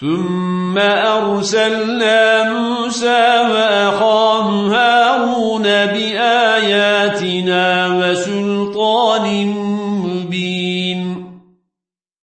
ثم أرسلنا موسى وأخاه هارون بآياتنا وسلطان مبين